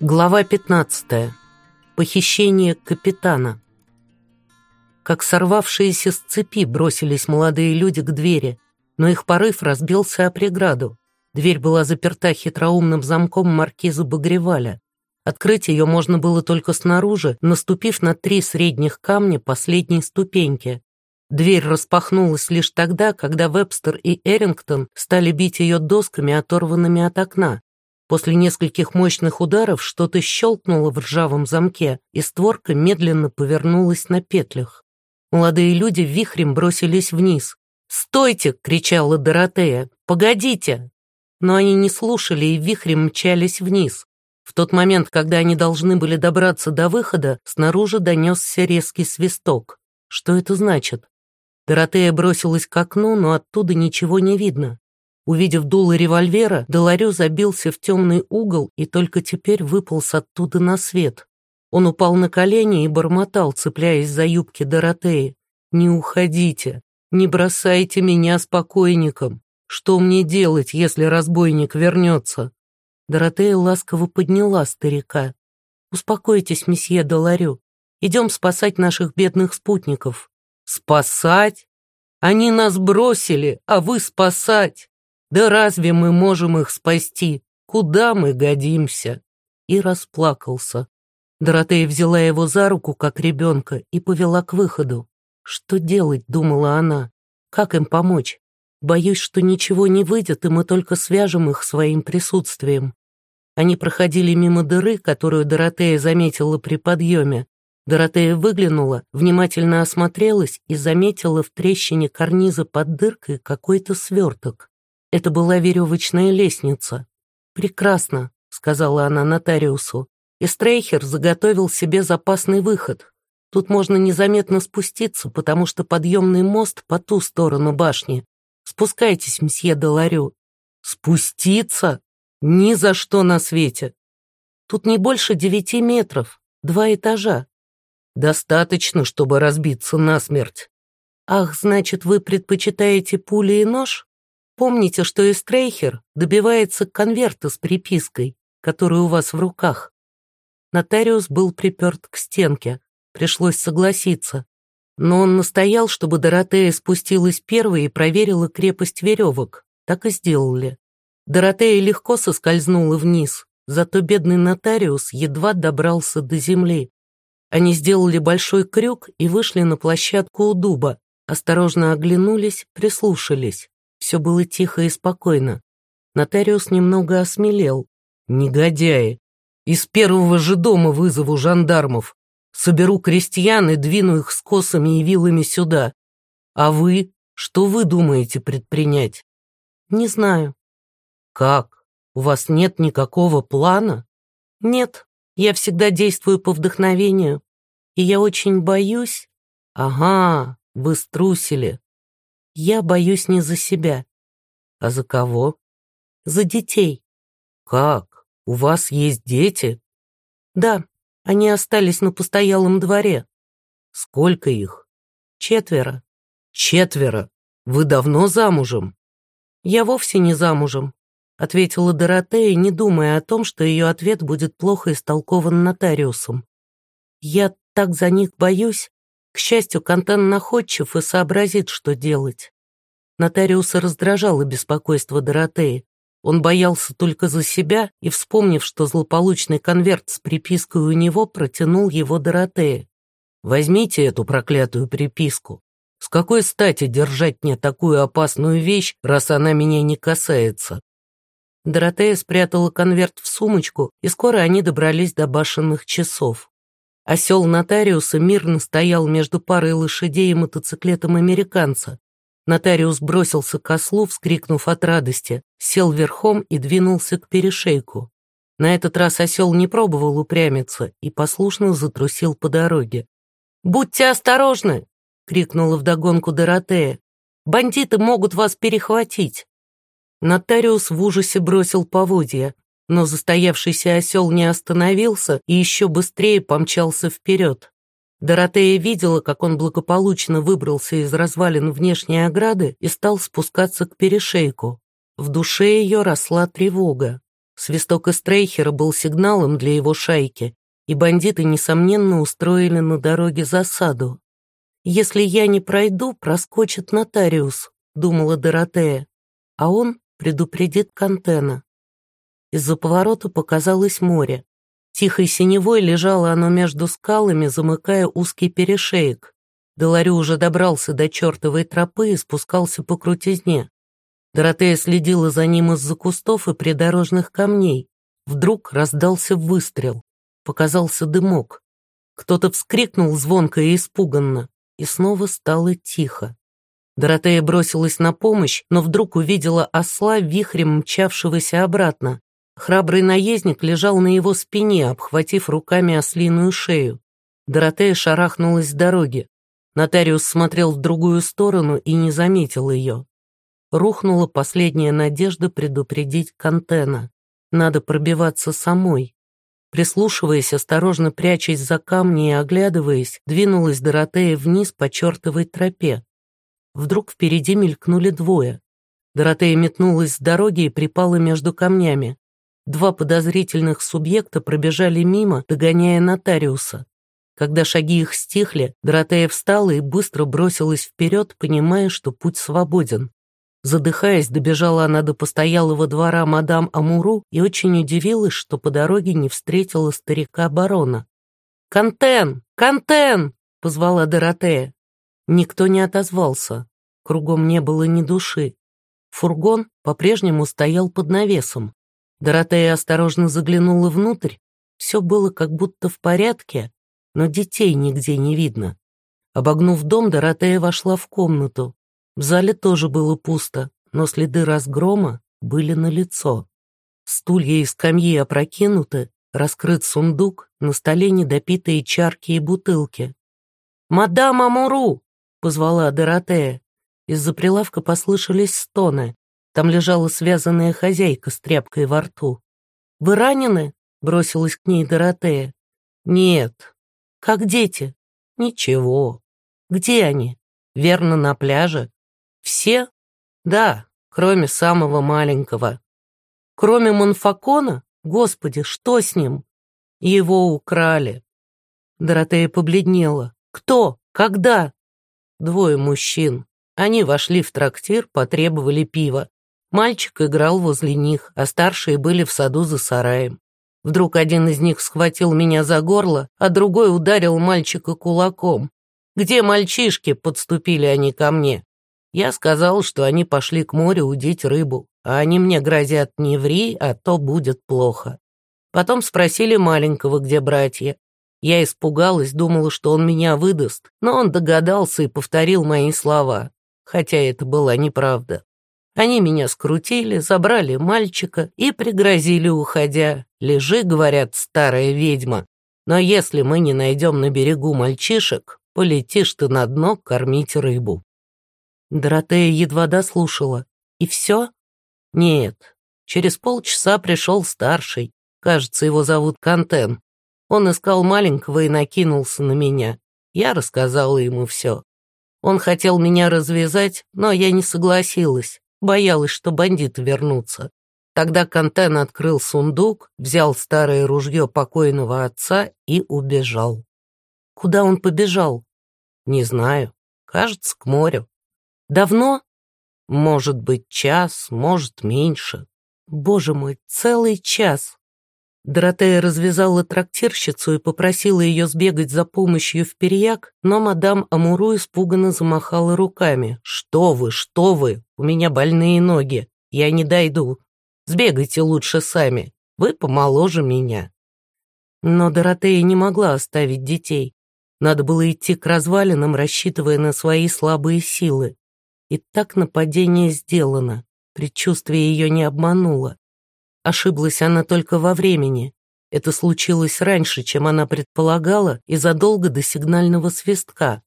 Глава 15. Похищение капитана. Как сорвавшиеся с цепи бросились молодые люди к двери, но их порыв разбился о преграду. Дверь была заперта хитроумным замком маркиза Багреваля. Открыть ее можно было только снаружи, наступив на три средних камня последней ступеньки. Дверь распахнулась лишь тогда, когда Вебстер и Эрингтон стали бить ее досками, оторванными от окна. После нескольких мощных ударов что-то щелкнуло в ржавом замке, и створка медленно повернулась на петлях. Молодые люди вихрем бросились вниз. «Стойте!» — кричала Доротея. «Погодите!» Но они не слушали и вихрем мчались вниз. В тот момент, когда они должны были добраться до выхода, снаружи донесся резкий свисток. Что это значит? Доротея бросилась к окну, но оттуда ничего не видно. Увидев дуло револьвера, Доларю забился в темный угол и только теперь выполз оттуда на свет. Он упал на колени и бормотал, цепляясь за юбки Доротеи. «Не уходите! Не бросайте меня с покойником! Что мне делать, если разбойник вернется?» Доротея ласково подняла старика. «Успокойтесь, месье Доларю. Идем спасать наших бедных спутников». «Спасать? Они нас бросили, а вы спасать! Да разве мы можем их спасти? Куда мы годимся?» И расплакался. Доротея взяла его за руку, как ребенка, и повела к выходу. «Что делать?» — думала она. «Как им помочь? Боюсь, что ничего не выйдет, и мы только свяжем их своим присутствием». Они проходили мимо дыры, которую Доротея заметила при подъеме. Доротея выглянула, внимательно осмотрелась и заметила в трещине карниза под дыркой какой-то сверток. Это была веревочная лестница. «Прекрасно», — сказала она нотариусу. И заготовил себе запасный выход. Тут можно незаметно спуститься, потому что подъемный мост по ту сторону башни. Спускайтесь, мсье Доларю. Спуститься? Ни за что на свете. Тут не больше девяти метров, два этажа. Достаточно, чтобы разбиться насмерть. Ах, значит, вы предпочитаете пули и нож? Помните, что Эстрейхер добивается конверта с припиской, который у вас в руках. Нотариус был приперт к стенке, пришлось согласиться. Но он настоял, чтобы Доротея спустилась первой и проверила крепость веревок. Так и сделали. Доротея легко соскользнула вниз, зато бедный нотариус едва добрался до земли. Они сделали большой крюк и вышли на площадку у дуба, осторожно оглянулись, прислушались. Все было тихо и спокойно. Нотариус немного осмелел. «Негодяи! Из первого же дома вызову жандармов. Соберу крестьян и двину их с косами и вилами сюда. А вы? Что вы думаете предпринять?» «Не знаю». «Как? У вас нет никакого плана?» «Нет, я всегда действую по вдохновению. И я очень боюсь...» «Ага, вы струсили. Я боюсь не за себя. А за кого? За детей. Как? У вас есть дети? Да, они остались на постоялом дворе. Сколько их? Четверо. Четверо? Вы давно замужем? Я вовсе не замужем, ответила Доротея, не думая о том, что ее ответ будет плохо истолкован нотариусом. Я так за них боюсь. К счастью, Кантан находчив и сообразит, что делать. Нотариуса раздражало беспокойство Доротеи. Он боялся только за себя и, вспомнив, что злополучный конверт с припиской у него, протянул его Доротее. «Возьмите эту проклятую приписку. С какой стати держать мне такую опасную вещь, раз она меня не касается?» Доротея спрятала конверт в сумочку, и скоро они добрались до башенных часов. Осел нотариуса мирно стоял между парой лошадей и мотоциклетом американца. Нотариус бросился к ослу, вскрикнув от радости, сел верхом и двинулся к перешейку. На этот раз осел не пробовал упрямиться и послушно затрусил по дороге. «Будьте осторожны!» — крикнула вдогонку Доротея. «Бандиты могут вас перехватить!» Нотариус в ужасе бросил поводья но застоявшийся осел не остановился и еще быстрее помчался вперед. Доротея видела, как он благополучно выбрался из развалин внешней ограды и стал спускаться к перешейку. В душе ее росла тревога. Свисток Эстрейхера был сигналом для его шайки, и бандиты, несомненно, устроили на дороге засаду. «Если я не пройду, проскочит нотариус», — думала Доротея, а он предупредит Кантена. Из-за поворота показалось море. Тихой синевой лежало оно между скалами, замыкая узкий перешеек. Деларю уже добрался до чертовой тропы и спускался по крутизне. Доротея следила за ним из-за кустов и придорожных камней. Вдруг раздался выстрел. Показался дымок. Кто-то вскрикнул звонко и испуганно, и снова стало тихо. Доротея бросилась на помощь, но вдруг увидела осла, вихрем мчавшегося обратно. Храбрый наездник лежал на его спине, обхватив руками ослиную шею. Доротея шарахнулась с дороги. Нотариус смотрел в другую сторону и не заметил ее рухнула последняя надежда предупредить Кантена. Надо пробиваться самой. Прислушиваясь, осторожно прячась за камни и оглядываясь, двинулась Доротея вниз по чертовой тропе. Вдруг впереди мелькнули двое. Доротея метнулась с дороги и припала между камнями. Два подозрительных субъекта пробежали мимо, догоняя нотариуса. Когда шаги их стихли, Доротея встала и быстро бросилась вперед, понимая, что путь свободен. Задыхаясь, добежала она до постоялого двора мадам Амуру и очень удивилась, что по дороге не встретила старика-барона. «Кантен! Кантен!» — позвала Доротея. Никто не отозвался. Кругом не было ни души. Фургон по-прежнему стоял под навесом. Доротея осторожно заглянула внутрь. Все было как будто в порядке, но детей нигде не видно. Обогнув дом, Доротея вошла в комнату. В зале тоже было пусто, но следы разгрома были налицо. Стулья и скамьи опрокинуты, раскрыт сундук, на столе недопитые чарки и бутылки. «Мадам Амуру!» — позвала Доротея. Из-за прилавка послышались стоны. Там лежала связанная хозяйка с тряпкой во рту. «Вы ранены?» — бросилась к ней Доротея. «Нет». «Как дети?» «Ничего». «Где они?» «Верно, на пляже». Все? Да, кроме самого маленького. Кроме Монфакона? Господи, что с ним? Его украли. Доротея побледнела. Кто? Когда? Двое мужчин. Они вошли в трактир, потребовали пива. Мальчик играл возле них, а старшие были в саду за сараем. Вдруг один из них схватил меня за горло, а другой ударил мальчика кулаком. «Где мальчишки?» — подступили они ко мне. Я сказал, что они пошли к морю удить рыбу, а они мне грозят «не ври, а то будет плохо». Потом спросили маленького, где братья. Я испугалась, думала, что он меня выдаст, но он догадался и повторил мои слова, хотя это была неправда. Они меня скрутили, забрали мальчика и пригрозили, уходя. «Лежи», — говорят, старая ведьма, но если мы не найдем на берегу мальчишек, полетишь ты на дно кормить рыбу. Доротея едва дослушала. «И все?» «Нет. Через полчаса пришел старший. Кажется, его зовут Кантен. Он искал маленького и накинулся на меня. Я рассказала ему все. Он хотел меня развязать, но я не согласилась. Боялась, что бандиты вернутся. Тогда Кантен открыл сундук, взял старое ружье покойного отца и убежал. Куда он побежал? Не знаю. Кажется, к морю. Давно? Может быть, час, может, меньше. Боже мой, целый час. Доротея развязала трактирщицу и попросила ее сбегать за помощью в перьяк, но мадам Амуру испуганно замахала руками. «Что вы, что вы? У меня больные ноги. Я не дойду. Сбегайте лучше сами. Вы помоложе меня». Но Доротея не могла оставить детей. Надо было идти к развалинам, рассчитывая на свои слабые силы. И так нападение сделано. Предчувствие ее не обмануло. Ошиблась она только во времени. Это случилось раньше, чем она предполагала, и задолго до сигнального свистка.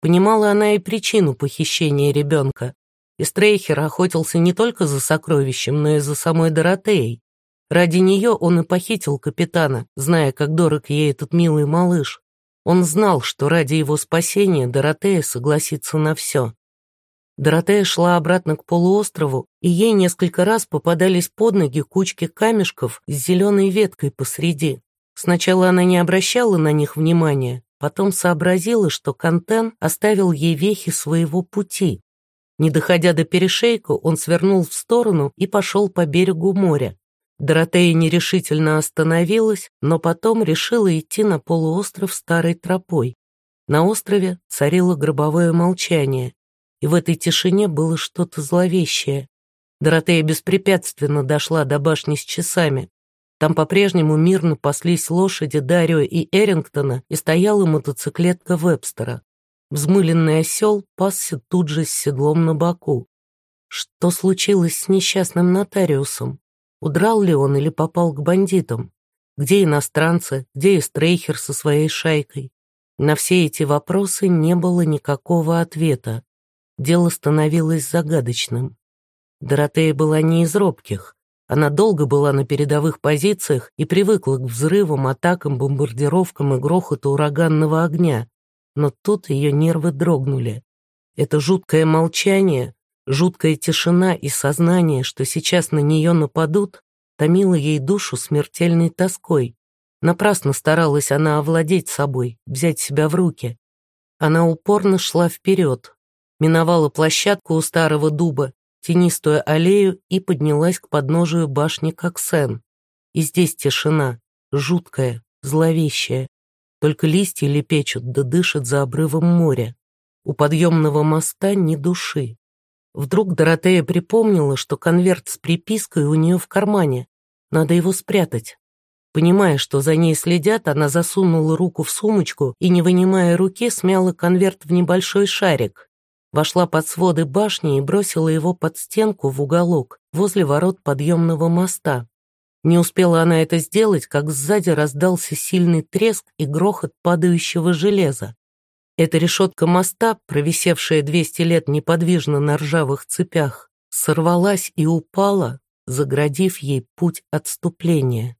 Понимала она и причину похищения ребенка. И Стрейхер охотился не только за сокровищем, но и за самой Доротеей. Ради нее он и похитил капитана, зная, как дорог ей этот милый малыш. Он знал, что ради его спасения Доротея согласится на все. Доротея шла обратно к полуострову, и ей несколько раз попадались под ноги кучки камешков с зеленой веткой посреди. Сначала она не обращала на них внимания, потом сообразила, что Кантен оставил ей вехи своего пути. Не доходя до перешейка, он свернул в сторону и пошел по берегу моря. Доротея нерешительно остановилась, но потом решила идти на полуостров старой тропой. На острове царило гробовое молчание, и в этой тишине было что-то зловещее. Доротея беспрепятственно дошла до башни с часами. Там по-прежнему мирно паслись лошади Дарио и Эрингтона, и стояла мотоциклетка Вебстера. Взмыленный осел пасся тут же с седлом на боку. Что случилось с несчастным нотариусом? Удрал ли он или попал к бандитам? Где иностранцы, где Эстрейхер со своей шайкой? На все эти вопросы не было никакого ответа. Дело становилось загадочным. Доротея была не из робких. Она долго была на передовых позициях и привыкла к взрывам, атакам, бомбардировкам и грохоту ураганного огня. Но тут ее нервы дрогнули. Это жуткое молчание, жуткая тишина и сознание, что сейчас на нее нападут, томило ей душу смертельной тоской. Напрасно старалась она овладеть собой, взять себя в руки. Она упорно шла вперед, миновала площадку у старого дуба тенистую аллею и поднялась к подножию башни Коксен. И здесь тишина, жуткая, зловещая. Только листья лепечут да дышат за обрывом моря. У подъемного моста ни души. Вдруг Доротея припомнила, что конверт с припиской у нее в кармане. Надо его спрятать. Понимая, что за ней следят, она засунула руку в сумочку и, не вынимая руки, смяла конверт в небольшой шарик вошла под своды башни и бросила его под стенку в уголок, возле ворот подъемного моста. Не успела она это сделать, как сзади раздался сильный треск и грохот падающего железа. Эта решетка моста, провисевшая 200 лет неподвижно на ржавых цепях, сорвалась и упала, заградив ей путь отступления.